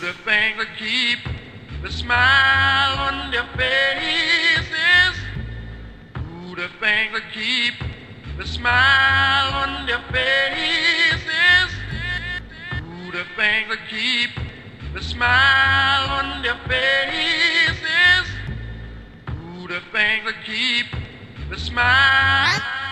The things that keep the smile on their faces. Do the things that keep the smile on their faces. Do the things that keep the smile on their faces. Do the things that keep the smile.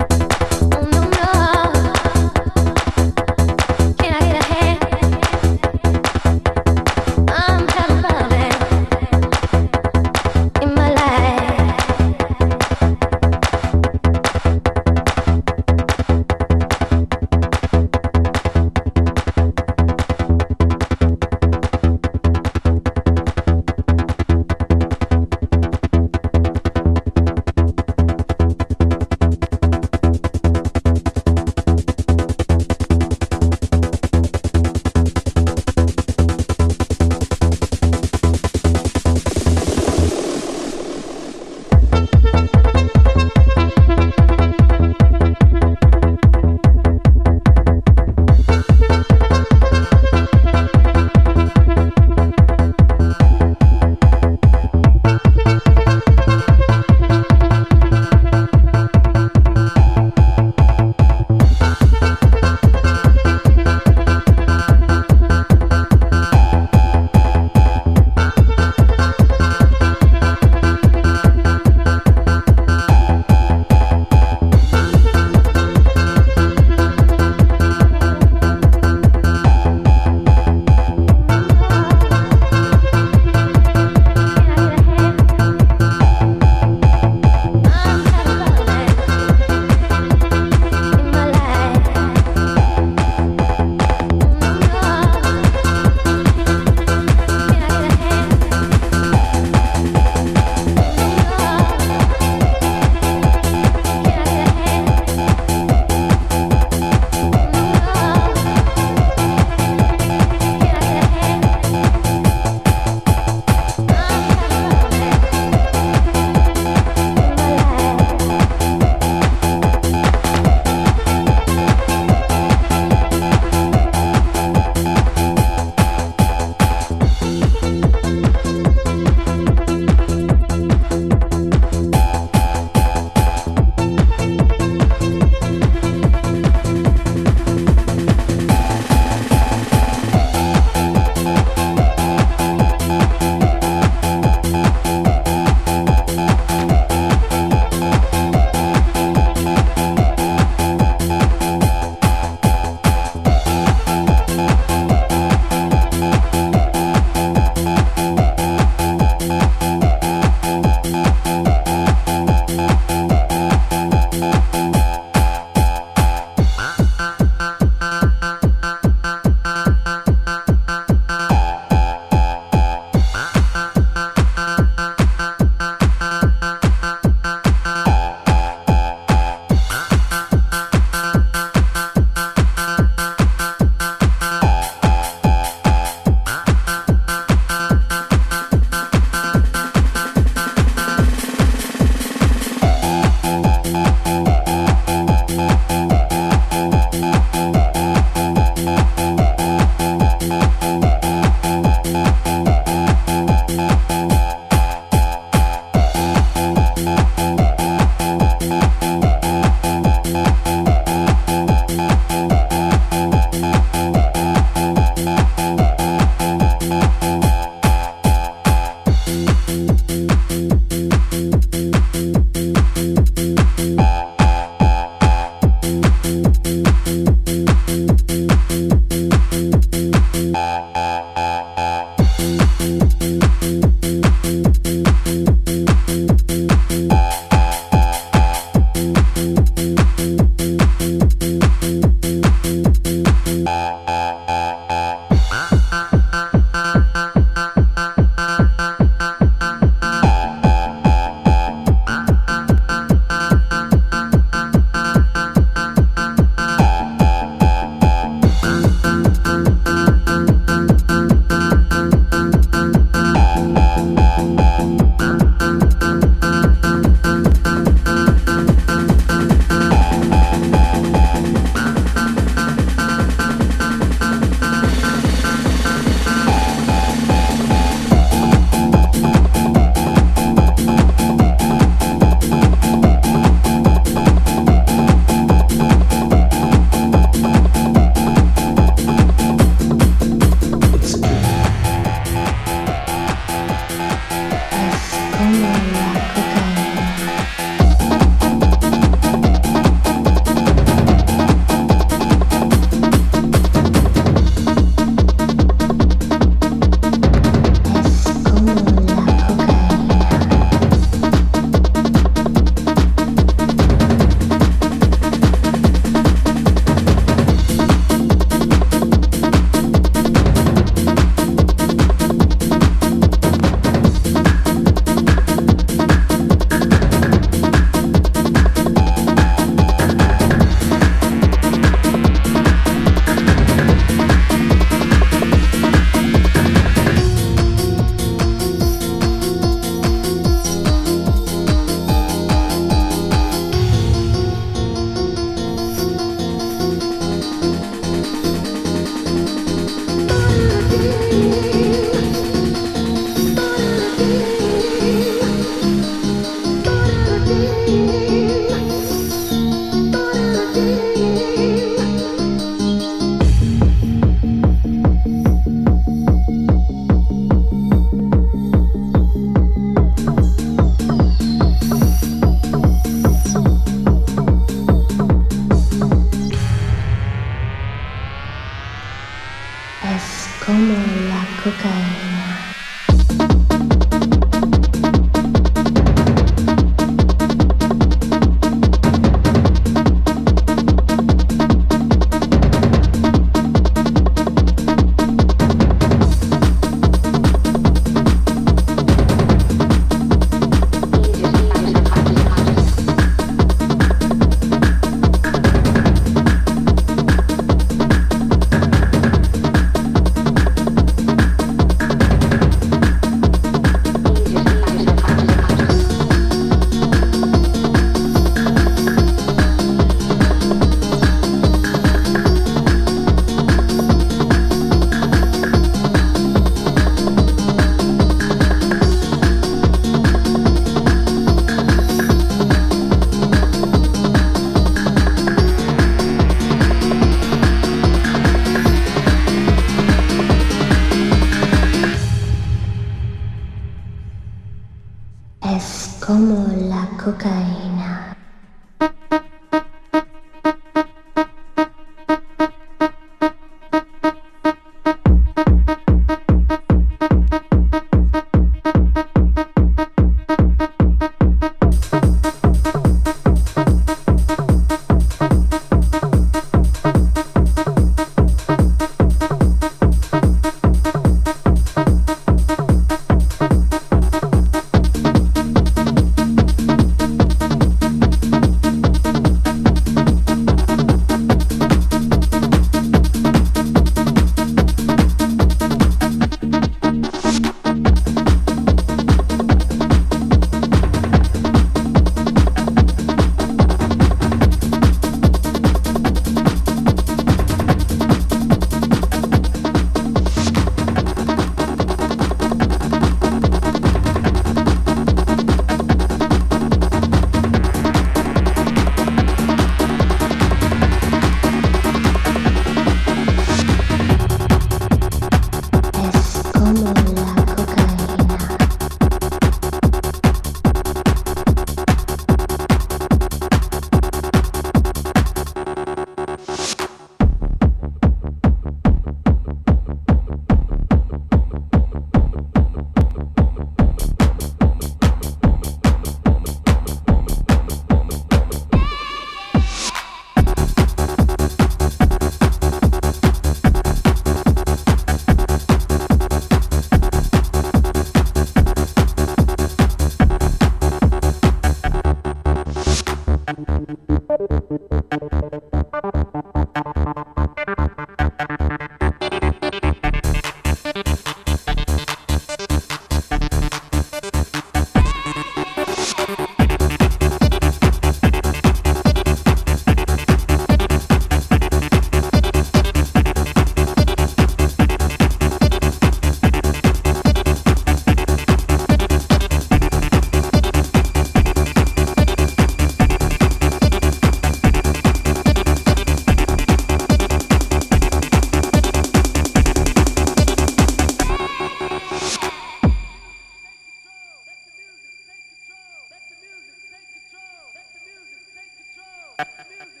music.